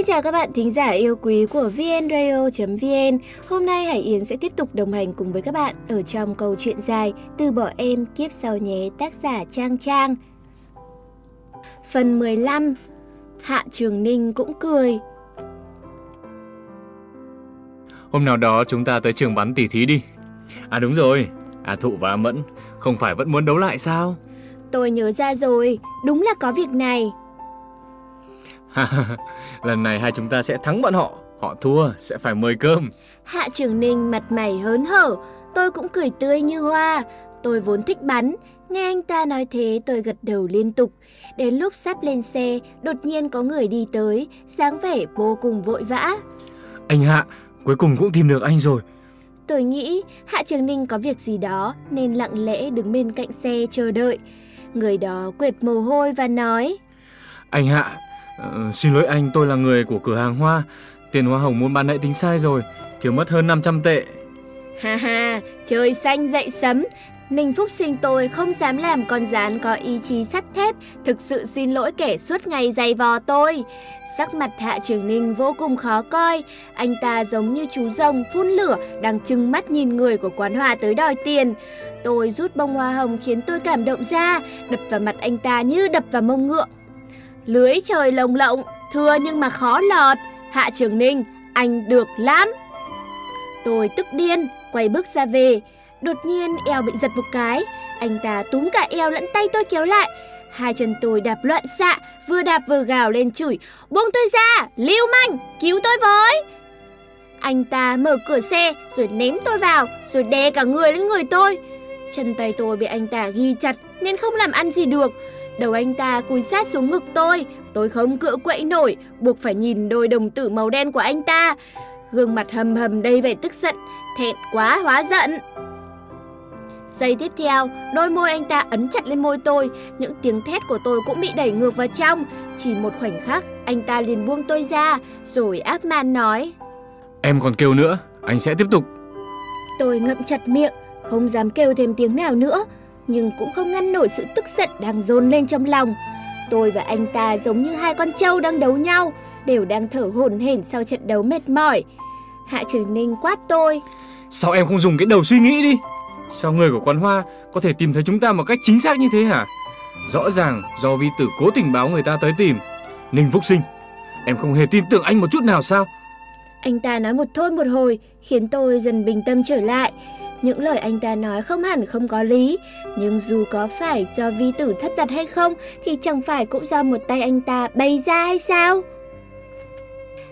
Xin chào các bạn thính giả yêu quý của vnradio.vn Hôm nay Hải Yến sẽ tiếp tục đồng hành cùng với các bạn ở trong câu chuyện dài Từ bỏ em kiếp sau nhé tác giả Trang Trang. Phần 15 Hạ Trường Ninh cũng cười. Hôm nào đó chúng ta tới trường bắn tỉ thí đi. À đúng rồi, À Thụ và Mẫn không phải vẫn muốn đấu lại sao? Tôi nhớ ra rồi, đúng là có việc này Lần này hai chúng ta sẽ thắng bọn họ. Họ thua sẽ phải mời cơm. Hạ Trường Ninh mặt mày hớn hở. Tôi cũng cười tươi như hoa. Tôi vốn thích bắn. Nghe anh ta nói thế tôi gật đầu liên tục. Đến lúc sắp lên xe Đột nhiên có người đi tới. Dáng vẻ vô cùng vội vã. Anh Hạ Cuối cùng cũng tìm được anh rồi. Tôi nghĩ Hạ Trường Ninh có việc gì đó Nên lặng lẽ đứng bên cạnh xe chờ đợi. Người đó quệt mồ hôi và nói Anh Hạ Ờ, xin lỗi anh, tôi là người của cửa hàng hoa. Tiền hoa hồng muốn ban nãy tính sai rồi, thiếu mất hơn 500 tệ. Ha ha, trời xanh dậy sấm. Ninh Phúc sinh tôi không dám làm con rán có ý chí sắt thép, thực sự xin lỗi kẻ suốt ngày dày vò tôi. Sắc mặt Hạ Trường Ninh vô cùng khó coi, anh ta giống như chú rồng phun lửa đang trừng mắt nhìn người của quán hoa tới đòi tiền. Tôi rút bông hoa hồng khiến tôi cảm động ra, đập vào mặt anh ta như đập vào mông ngựa. Lưới trời lồng lộng, thưa nhưng mà khó lọt. Hạ Trường Ninh, anh được lắm. Tôi tức điên, quay bước ra về. Đột nhiên eo bị giật một cái. Anh ta túm cả eo lẫn tay tôi kéo lại. Hai chân tôi đạp loạn xạ, vừa đạp vừa gào lên chửi. Buông tôi ra, lưu manh, cứu tôi với. Anh ta mở cửa xe rồi ném tôi vào, rồi đè cả người lên người tôi. Chân tay tôi bị anh ta ghi chặt nên không làm ăn gì được. Đầu anh ta cúi sát xuống ngực tôi, tôi không cựa quậy nổi, buộc phải nhìn đôi đồng tử màu đen của anh ta. Gương mặt hầm hầm đầy vẻ tức giận, thẹn quá hóa giận. Giây tiếp theo, đôi môi anh ta ấn chặt lên môi tôi, những tiếng thét của tôi cũng bị đẩy ngược vào trong. Chỉ một khoảnh khắc, anh ta liền buông tôi ra, rồi áp man nói. Em còn kêu nữa, anh sẽ tiếp tục. Tôi ngậm chặt miệng, không dám kêu thêm tiếng nào nữa nhưng cũng không ngăn nổi sự tức giận đang dồn lên trong lòng. Tôi và anh ta giống như hai con trâu đang đấu nhau, đều đang thở hổn hển sau trận đấu mệt mỏi. Hạ Trường Ninh quát tôi. Sao em không dùng cái đầu suy nghĩ đi? Sao người của quán hoa có thể tìm thấy chúng ta một cách chính xác như thế hả? Rõ ràng do vi tử cố tình báo người ta tới tìm. Ninh Phúc Sinh, em không hề tin tưởng anh một chút nào sao? Anh ta nói một thôi một hồi khiến tôi dần bình tâm trở lại. Những lời anh ta nói không hẳn không có lý, nhưng dù có phải do vi tử thất đặt hay không thì chẳng phải cũng do một tay anh ta bày ra hay sao?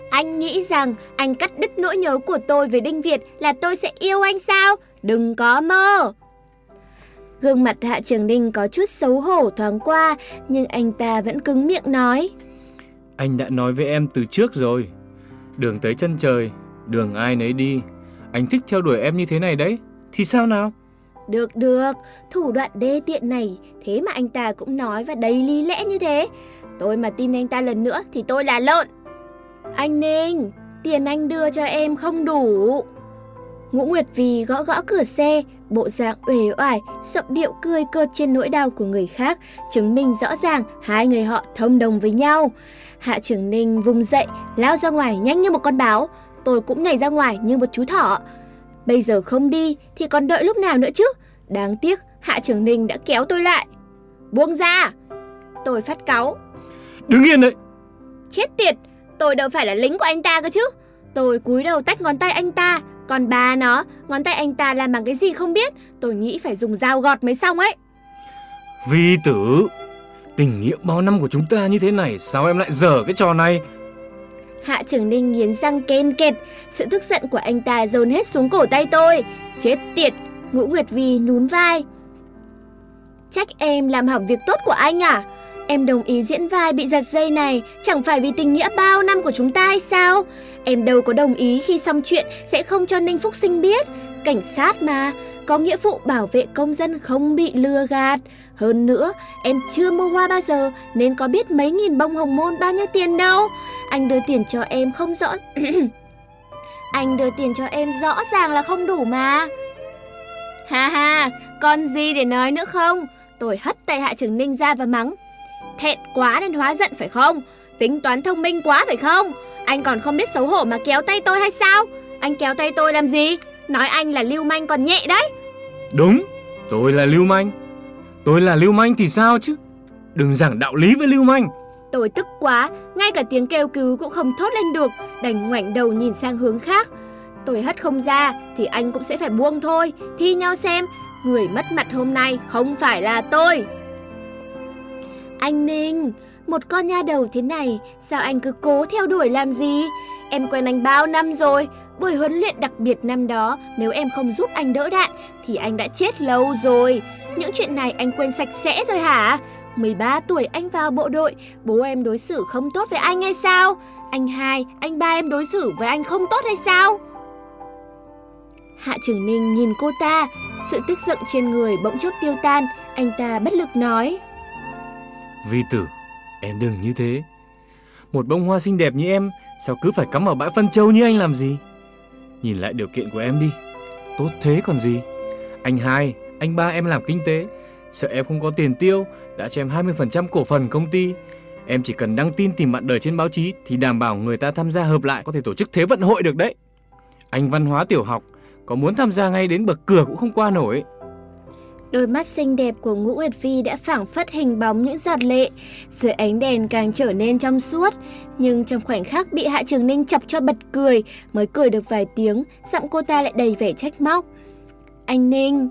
Anh nghĩ rằng anh cắt đứt nỗi nhớ của tôi với Đinh Việt là tôi sẽ yêu anh sao? Đừng có mơ! Gương mặt Hạ Trường Ninh có chút xấu hổ thoáng qua, nhưng anh ta vẫn cứng miệng nói. Anh đã nói với em từ trước rồi. Đường tới chân trời, đường ai nấy đi. Anh thích theo đuổi em như thế này đấy. Thì sao nào? Được được, thủ đoạn đê tiện này, thế mà anh ta cũng nói và đầy lý lẽ như thế. Tôi mà tin anh ta lần nữa thì tôi là lợn. Anh Ninh, tiền anh đưa cho em không đủ. Ngũ Nguyệt Vì gõ gõ cửa xe, bộ dạng uể oải, giọng điệu cười cợt trên nỗi đau của người khác, chứng minh rõ ràng hai người họ thông đồng với nhau. Hạ Trường Ninh vùng dậy, lao ra ngoài nhanh như một con báo. Tôi cũng nhảy ra ngoài như một chú thỏ. Bây giờ không đi thì còn đợi lúc nào nữa chứ? Đáng tiếc, Hạ Trường Ninh đã kéo tôi lại. Buông ra! Tôi phát cáu. Đứng yên đấy! Chết tiệt! Tôi đâu phải là lính của anh ta cơ chứ. Tôi cúi đầu tách ngón tay anh ta. Còn bà nó, ngón tay anh ta làm bằng cái gì không biết. Tôi nghĩ phải dùng dao gọt mới xong ấy. Vi tử! Tình nghĩa bao năm của chúng ta như thế này, sao em lại dở cái trò này? Hạ Trường Ninh nghiến răng ken kệt, sự tức giận của anh ta dồn hết xuống cổ tay tôi. Chết tiệt, Ngũ Nguyệt Vi nhún vai. Trách em làm hỏng việc tốt của anh à? Em đồng ý diễn vai bị giật dây này chẳng phải vì tình nghĩa bao năm của chúng ta hay sao? Em đâu có đồng ý khi xong chuyện sẽ không cho Ninh Phúc Sinh biết. Cảnh sát mà, có nghĩa vụ bảo vệ công dân không bị lừa gạt. Hơn nữa, em chưa mua hoa bao giờ nên có biết mấy nghìn bông hồng môn bao nhiêu tiền đâu. Anh đưa tiền cho em không rõ... anh đưa tiền cho em rõ ràng là không đủ mà. Ha ha, còn gì để nói nữa không? Tôi hất tay Hạ Trường Ninh ra và mắng. Thẹn quá nên hóa giận phải không? Tính toán thông minh quá phải không? Anh còn không biết xấu hổ mà kéo tay tôi hay sao? Anh kéo tay tôi làm gì? Nói anh là lưu manh còn nhẹ đấy. Đúng, tôi là lưu manh. Tôi là lưu manh thì sao chứ? Đừng giảng đạo lý với lưu manh. Tôi tức quá, ngay cả tiếng kêu cứu cũng không thốt lên được, đành ngoảnh đầu nhìn sang hướng khác. Tôi hất không ra thì anh cũng sẽ phải buông thôi, thi nhau xem, người mất mặt hôm nay không phải là tôi. Anh Ninh, một con nha đầu thế này, sao anh cứ cố theo đuổi làm gì? Em quen anh bao năm rồi, buổi huấn luyện đặc biệt năm đó, nếu em không giúp anh đỡ đạn thì anh đã chết lâu rồi. Những chuyện này anh quên sạch sẽ rồi hả? 13 tuổi anh vào bộ đội, bố em đối xử không tốt với anh hay sao? Anh hai, anh ba em đối xử với anh không tốt hay sao? Hạ Trường Ninh nhìn cô ta, sự tức giận trên người bỗng chốc tiêu tan, anh ta bất lực nói. Vi tử, em đừng như thế. Một bông hoa xinh đẹp như em, sao cứ phải cắm vào bãi phân châu như anh làm gì? Nhìn lại điều kiện của em đi, tốt thế còn gì? Anh hai, anh ba em làm kinh tế, sợ em không có tiền tiêu, đã cho em 20% cổ phần công ty. Em chỉ cần đăng tin tìm bạn đời trên báo chí thì đảm bảo người ta tham gia hợp lại có thể tổ chức thế vận hội được đấy. Anh văn hóa tiểu học, có muốn tham gia ngay đến bậc cửa cũng không qua nổi. Đôi mắt xinh đẹp của Ngũ Nguyệt Phi đã phảng phất hình bóng những giọt lệ, dưới ánh đèn càng trở nên trong suốt. Nhưng trong khoảnh khắc bị Hạ Trường Ninh chọc cho bật cười, mới cười được vài tiếng, giọng cô ta lại đầy vẻ trách móc. Anh Ninh,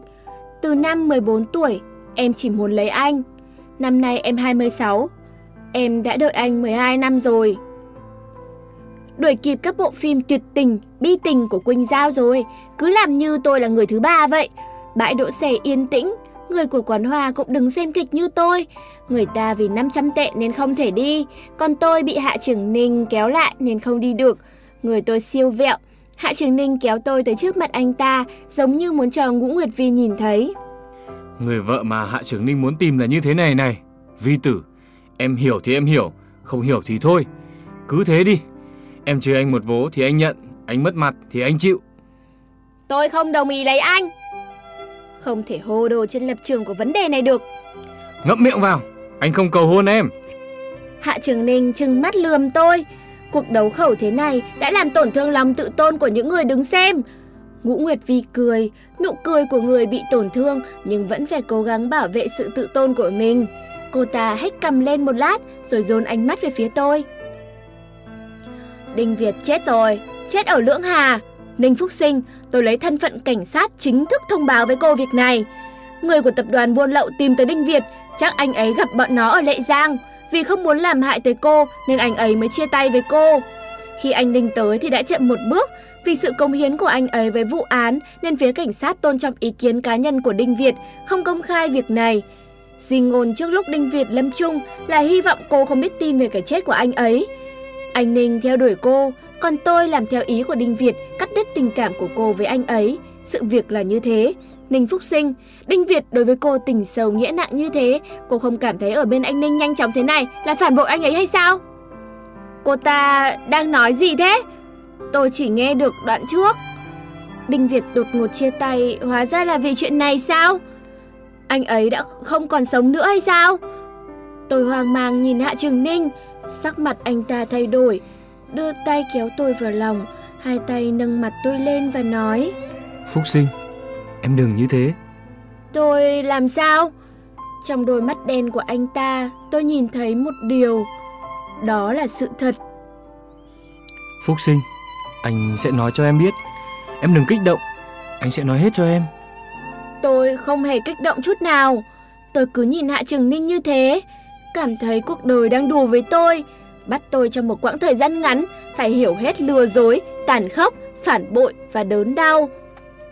từ năm 14 tuổi, em chỉ muốn lấy anh. Năm nay em 26, em đã đợi anh 12 năm rồi. Đuổi kịp các bộ phim tuyệt tình, bi tình của Quỳnh Giao rồi, cứ làm như tôi là người thứ ba vậy. Bãi đỗ xe yên tĩnh, người của quán hoa cũng đứng xem kịch như tôi. Người ta vì 500 tệ nên không thể đi, còn tôi bị Hạ Trường Ninh kéo lại nên không đi được. Người tôi siêu vẹo, Hạ Trường Ninh kéo tôi tới trước mặt anh ta, giống như muốn cho Ngũ Nguyệt Vi nhìn thấy. Người vợ mà Hạ Trường Ninh muốn tìm là như thế này này. Vi tử, em hiểu thì em hiểu, không hiểu thì thôi. Cứ thế đi. Em chơi anh một vố thì anh nhận, anh mất mặt thì anh chịu. Tôi không đồng ý lấy anh. Không thể hô đồ trên lập trường của vấn đề này được. Ngậm miệng vào, anh không cầu hôn em. Hạ Trường Ninh trừng mắt lườm tôi. Cuộc đấu khẩu thế này đã làm tổn thương lòng tự tôn của những người đứng xem. Ngũ Nguyệt Vi cười, nụ cười của người bị tổn thương nhưng vẫn phải cố gắng bảo vệ sự tự tôn của mình. Cô ta hét cầm lên một lát rồi dồn ánh mắt về phía tôi. Đinh Việt chết rồi, chết ở Lưỡng Hà. Ninh Phúc Sinh, tôi lấy thân phận cảnh sát chính thức thông báo với cô việc này. Người của tập đoàn buôn lậu tìm tới Đinh Việt, chắc anh ấy gặp bọn nó ở Lệ Giang. Vì không muốn làm hại tới cô nên anh ấy mới chia tay với cô. Khi anh Đinh tới thì đã chậm một bước, vì sự công hiến của anh ấy với vụ án nên phía cảnh sát tôn trọng ý kiến cá nhân của Đinh Việt, không công khai việc này. Di ngôn trước lúc Đinh Việt lâm chung là hy vọng cô không biết tin về cái chết của anh ấy. Anh Ninh theo đuổi cô, còn tôi làm theo ý của Đinh Việt cắt đứt tình cảm của cô với anh ấy. Sự việc là như thế. Ninh Phúc Sinh, Đinh Việt đối với cô tình sâu nghĩa nặng như thế, cô không cảm thấy ở bên anh Ninh nhanh chóng thế này là phản bội anh ấy hay sao? Cô ta đang nói gì thế? Tôi chỉ nghe được đoạn trước. Đinh Việt đột ngột chia tay, hóa ra là vì chuyện này sao? Anh ấy đã không còn sống nữa hay sao? Tôi hoang mang nhìn Hạ Trường Ninh, sắc mặt anh ta thay đổi, đưa tay kéo tôi vào lòng, hai tay nâng mặt tôi lên và nói: "Phúc Sinh, em đừng như thế." Tôi làm sao? Trong đôi mắt đen của anh ta, tôi nhìn thấy một điều, đó là sự thật. Phúc Sinh, anh sẽ nói cho em biết. Em đừng kích động, anh sẽ nói hết cho em. Tôi không hề kích động chút nào. Tôi cứ nhìn Hạ Trường Ninh như thế, cảm thấy cuộc đời đang đùa với tôi, bắt tôi trong một quãng thời gian ngắn phải hiểu hết lừa dối, tàn khốc, phản bội và đớn đau.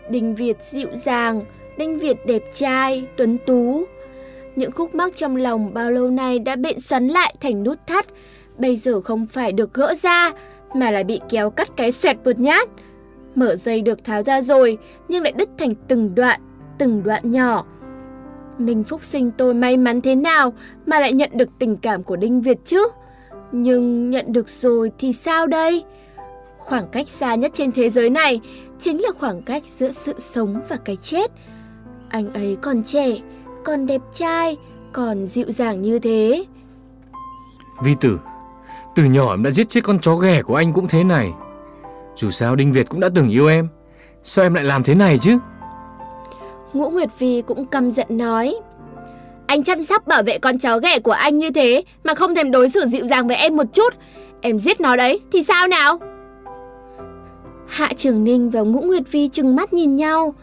Đinh Việt dịu dàng, Đinh Việt đẹp trai, tuấn tú. Những khúc mắc trong lòng bao lâu nay đã bị xoắn lại thành nút thắt, bây giờ không phải được gỡ ra mà lại bị kéo cắt cái xoẹt một nhát. Mở dây được tháo ra rồi nhưng lại đứt thành từng đoạn, từng đoạn nhỏ. Ninh Phúc Sinh tôi may mắn thế nào mà lại nhận được tình cảm của Đinh Việt chứ? Nhưng nhận được rồi thì sao đây? Khoảng cách xa nhất trên thế giới này chính là khoảng cách giữa sự sống và cái chết. Anh ấy còn trẻ, còn đẹp trai, còn dịu dàng như thế. Vi tử, từ nhỏ em đã giết chết con chó ghẻ của anh cũng thế này. Dù sao Đinh Việt cũng đã từng yêu em. Sao em lại làm thế này chứ? Ngũ Nguyệt Vi cũng căm giận nói. Anh chăm sóc bảo vệ con chó ghẻ của anh như thế mà không thèm đối xử dịu dàng với em một chút. Em giết nó đấy thì sao nào? Hạ Trường Ninh và Ngũ Nguyệt Vi chừng mắt nhìn nhau.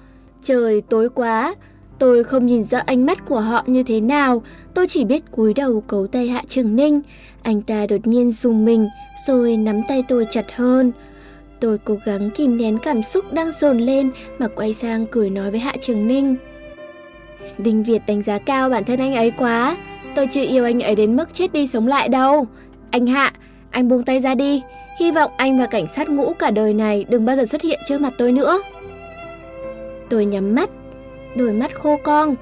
Trời tối quá, tôi không nhìn rõ ánh mắt của họ như thế nào, tôi chỉ biết cúi đầu cấu tay Hạ Trường Ninh. Anh ta đột nhiên dùng mình, rồi nắm tay tôi chặt hơn. Tôi cố gắng kìm nén cảm xúc đang dồn lên mà quay sang cười nói với Hạ Trường Ninh. Đinh Việt đánh giá cao bản thân anh ấy quá. Tôi chưa yêu anh ấy đến mức chết đi sống lại đâu. Anh Hạ, anh buông tay ra đi. Hy vọng anh và cảnh sát ngũ cả đời này đừng bao giờ xuất hiện trước mặt tôi nữa. Tôi nhắm mắt, đôi mắt khô cong.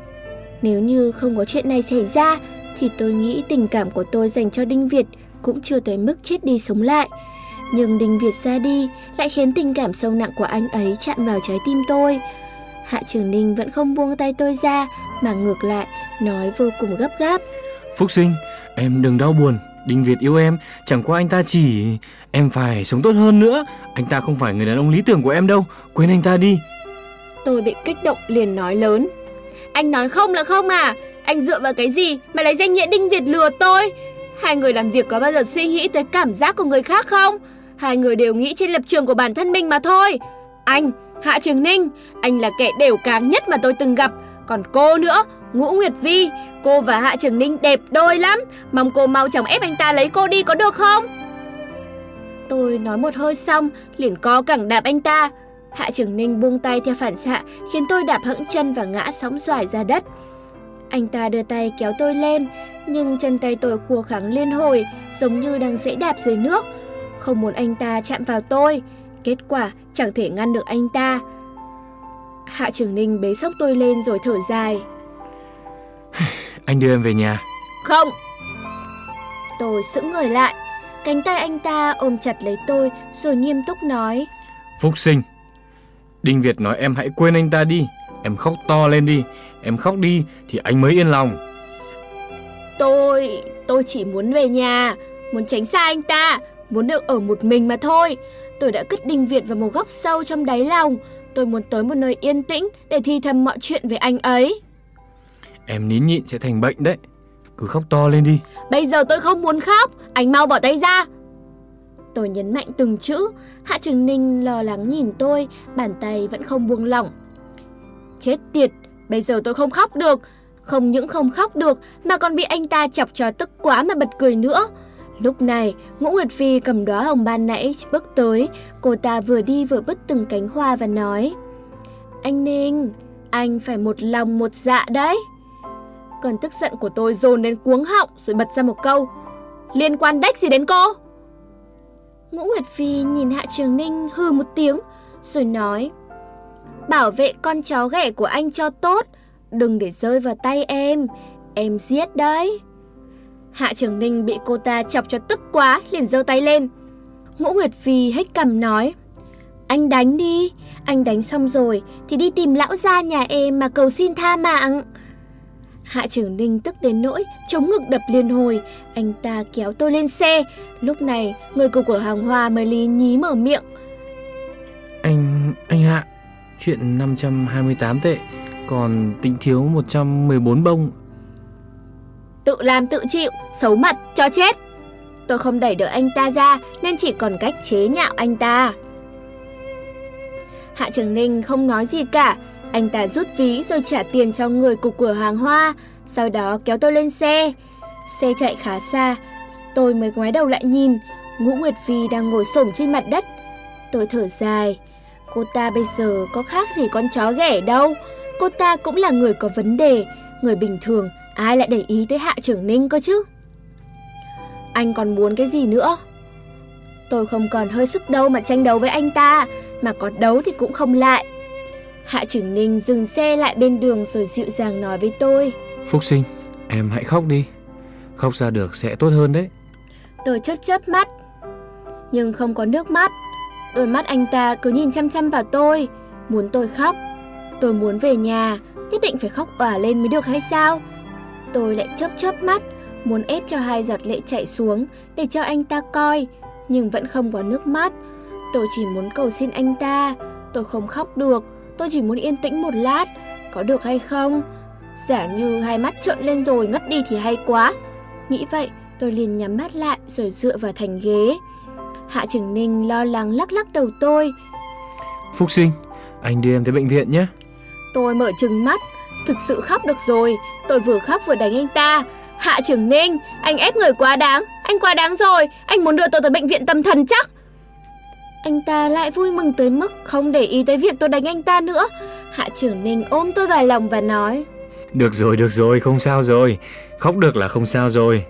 Nếu như không có chuyện này xảy ra, thì tôi nghĩ tình cảm của tôi dành cho Đinh Việt cũng chưa tới mức chết đi sống lại. Nhưng Đinh Việt ra đi lại khiến tình cảm sâu nặng của anh ấy chạm vào trái tim tôi. Hạ Trường Ninh vẫn không buông tay tôi ra mà ngược lại nói vô cùng gấp gáp. Phúc sinh, em đừng đau buồn. Đinh Việt yêu em, chẳng qua anh ta chỉ... Em phải sống tốt hơn nữa. Anh ta không phải người đàn ông lý tưởng của em đâu. Quên anh ta đi. Tôi bị kích động liền nói lớn. Anh nói không là không à? Anh dựa vào cái gì mà lấy danh nghĩa Đinh Việt lừa tôi? Hai người làm việc có bao giờ suy nghĩ tới cảm giác của người khác không? Hai người đều nghĩ trên lập trường của bản thân mình mà thôi. Anh, Hạ Trường Ninh, anh là kẻ đều càng nhất mà tôi từng gặp. Còn cô nữa, Ngũ Nguyệt Vi, cô và Hạ Trường Ninh đẹp đôi lắm. Mong cô mau chóng ép anh ta lấy cô đi có được không? Tôi nói một hơi xong, liền co cẳng đạp anh ta. Hạ Trường Ninh buông tay theo phản xạ, khiến tôi đạp hững chân và ngã sóng xoài ra đất. Anh ta đưa tay kéo tôi lên, nhưng chân tay tôi khua khắng liên hồi, giống như đang dễ đạp dưới nước. Không muốn anh ta chạm vào tôi, kết quả chẳng thể ngăn được anh ta. Hạ Trường Ninh bế sốc tôi lên rồi thở dài. Anh đưa em về nhà. Không. Tôi sững người lại, cánh tay anh ta ôm chặt lấy tôi rồi nghiêm túc nói. Phúc sinh, Đinh Việt nói em hãy quên anh ta đi. Em khóc to lên đi. Em khóc đi thì anh mới yên lòng. Tôi... tôi chỉ muốn về nhà. Muốn tránh xa anh ta. Muốn được ở một mình mà thôi. Tôi đã cất Đinh Việt vào một góc sâu trong đáy lòng. Tôi muốn tới một nơi yên tĩnh để thi thầm mọi chuyện về anh ấy. Em nín nhịn sẽ thành bệnh đấy. Cứ khóc to lên đi. Bây giờ tôi không muốn khóc. Anh mau bỏ tay ra. Tôi nhấn mạnh từng chữ, Hạ Trường Ninh lo lắng nhìn tôi, bàn tay vẫn không buông lỏng. Chết tiệt, bây giờ tôi không khóc được. Không những không khóc được mà còn bị anh ta chọc cho tức quá mà bật cười nữa. Lúc này, Ngũ Nguyệt Phi cầm đóa hồng ban nãy bước tới, cô ta vừa đi vừa bứt từng cánh hoa và nói Anh Ninh, anh phải một lòng một dạ đấy. Cơn tức giận của tôi dồn đến cuống họng rồi bật ra một câu Liên quan đếch gì đến cô? Ngũ Nguyệt Phi nhìn Hạ Trường Ninh hừ một tiếng, rồi nói Bảo vệ con chó ghẻ của anh cho tốt, đừng để rơi vào tay em, em giết đấy. Hạ Trường Ninh bị cô ta chọc cho tức quá, liền giơ tay lên. Ngũ Nguyệt Phi hết cầm nói Anh đánh đi, anh đánh xong rồi thì đi tìm lão gia nhà em mà cầu xin tha mạng. Hạ Trường Ninh tức đến nỗi chống ngực đập liên hồi, anh ta kéo tôi lên xe. Lúc này, người của cửa hàng hoa mới lý nhí mở miệng. Anh, anh Hạ, chuyện 528 tệ, còn tính thiếu 114 bông. Tự làm tự chịu, xấu mặt, cho chết. Tôi không đẩy được anh ta ra nên chỉ còn cách chế nhạo anh ta. Hạ Trường Ninh không nói gì cả, anh ta rút ví rồi trả tiền cho người cục cửa hàng hoa, sau đó kéo tôi lên xe. Xe chạy khá xa, tôi mới ngoái đầu lại nhìn, Ngũ Nguyệt Phi đang ngồi xổm trên mặt đất. Tôi thở dài, cô ta bây giờ có khác gì con chó ghẻ đâu. Cô ta cũng là người có vấn đề, người bình thường ai lại để ý tới Hạ Trưởng Ninh cơ chứ. Anh còn muốn cái gì nữa? Tôi không còn hơi sức đâu mà tranh đấu với anh ta, mà có đấu thì cũng không lại. Hạ Trưởng Ninh dừng xe lại bên đường rồi dịu dàng nói với tôi. Phúc sinh, em hãy khóc đi. Khóc ra được sẽ tốt hơn đấy. Tôi chớp chớp mắt, nhưng không có nước mắt. Đôi mắt anh ta cứ nhìn chăm chăm vào tôi, muốn tôi khóc. Tôi muốn về nhà, nhất định phải khóc òa lên mới được hay sao? Tôi lại chớp chớp mắt, muốn ép cho hai giọt lệ chảy xuống để cho anh ta coi, nhưng vẫn không có nước mắt. Tôi chỉ muốn cầu xin anh ta, tôi không khóc được, tôi chỉ muốn yên tĩnh một lát, có được hay không? Giả như hai mắt trợn lên rồi ngất đi thì hay quá. Nghĩ vậy, tôi liền nhắm mắt lại rồi dựa vào thành ghế. Hạ Trường Ninh lo lắng lắc lắc đầu tôi. Phúc sinh, anh đưa em tới bệnh viện nhé. Tôi mở trừng mắt, thực sự khóc được rồi. Tôi vừa khóc vừa đánh anh ta. Hạ Trường Ninh, anh ép người quá đáng. Anh quá đáng rồi, anh muốn đưa tôi tới bệnh viện tâm thần chắc. Anh ta lại vui mừng tới mức không để ý tới việc tôi đánh anh ta nữa. Hạ Trường Ninh ôm tôi vào lòng và nói. Được rồi, được rồi, không sao rồi. Khóc được là không sao rồi.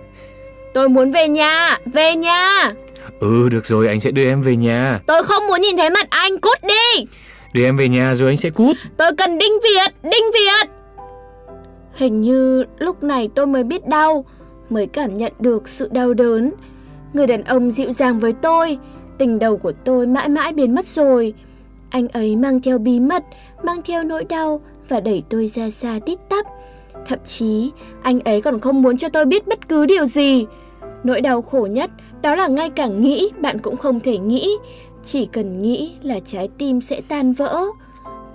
Tôi muốn về nhà, về nhà. Ừ, được rồi, anh sẽ đưa em về nhà. Tôi không muốn nhìn thấy mặt anh, cút đi. Đưa em về nhà rồi anh sẽ cút. Tôi cần Đinh Việt, Đinh Việt. Hình như lúc này tôi mới biết đau, mới cảm nhận được sự đau đớn. Người đàn ông dịu dàng với tôi, tình đầu của tôi mãi mãi biến mất rồi. Anh ấy mang theo bí mật, mang theo nỗi đau và đẩy tôi ra xa tít tắp. Thậm chí, anh ấy còn không muốn cho tôi biết bất cứ điều gì. Nỗi đau khổ nhất đó là ngay cả nghĩ bạn cũng không thể nghĩ. Chỉ cần nghĩ là trái tim sẽ tan vỡ.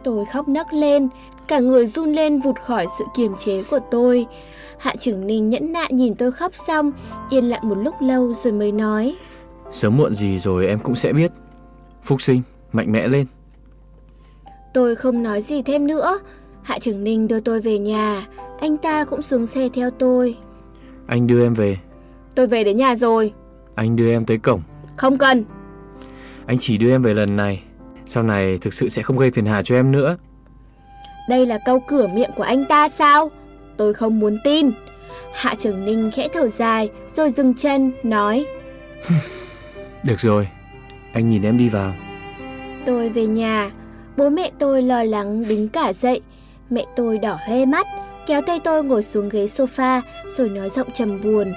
Tôi khóc nấc lên, cả người run lên vụt khỏi sự kiềm chế của tôi. Hạ trưởng Ninh nhẫn nại nhìn tôi khóc xong, yên lặng một lúc lâu rồi mới nói. Sớm muộn gì rồi em cũng sẽ biết. Phúc sinh, mạnh mẽ lên. Tôi không nói gì thêm nữa. Hạ trưởng Ninh đưa tôi về nhà, anh ta cũng xuống xe theo tôi. Anh đưa em về. Tôi về đến nhà rồi. Anh đưa em tới cổng. Không cần. Anh chỉ đưa em về lần này. Sau này thực sự sẽ không gây phiền hà cho em nữa. Đây là câu cửa miệng của anh ta sao? Tôi không muốn tin. Hạ trưởng Ninh khẽ thở dài rồi dừng chân nói. Được rồi, anh nhìn em đi vào. Tôi về nhà, bố mẹ tôi lo lắng đứng cả dậy. Mẹ tôi đỏ hoe mắt, kéo tay tôi ngồi xuống ghế sofa rồi nói giọng trầm buồn.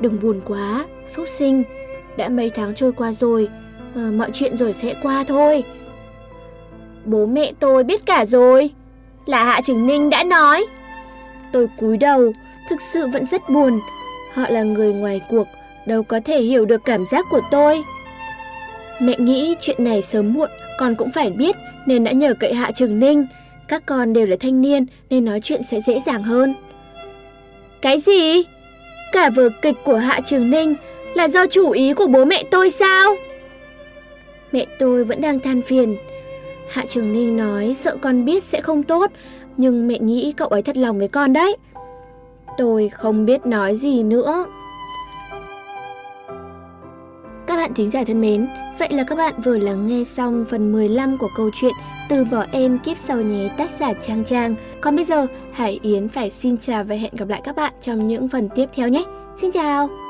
Đừng buồn quá, Phúc sinh, đã mấy tháng trôi qua rồi, ờ, mọi chuyện rồi sẽ qua thôi. Bố mẹ tôi biết cả rồi, là Hạ Trường Ninh đã nói. Tôi cúi đầu, thực sự vẫn rất buồn. Họ là người ngoài cuộc, đâu có thể hiểu được cảm giác của tôi. Mẹ nghĩ chuyện này sớm muộn con cũng phải biết nên đã nhờ cậy Hạ Trường Ninh. Các con đều là thanh niên nên nói chuyện sẽ dễ dàng hơn. Cái gì? Cả vở kịch của Hạ Trường Ninh là do chủ ý của bố mẹ tôi sao? Mẹ tôi vẫn đang than phiền. Hạ Trường Ninh nói sợ con biết sẽ không tốt, nhưng mẹ nghĩ cậu ấy thật lòng với con đấy. Tôi không biết nói gì nữa. Bạn thính giả thân mến, vậy là các bạn vừa lắng nghe xong phần 15 của câu chuyện Từ bỏ em kiếp sau nhé tác giả Trang Trang. Còn bây giờ, Hải Yến phải xin chào và hẹn gặp lại các bạn trong những phần tiếp theo nhé. Xin chào!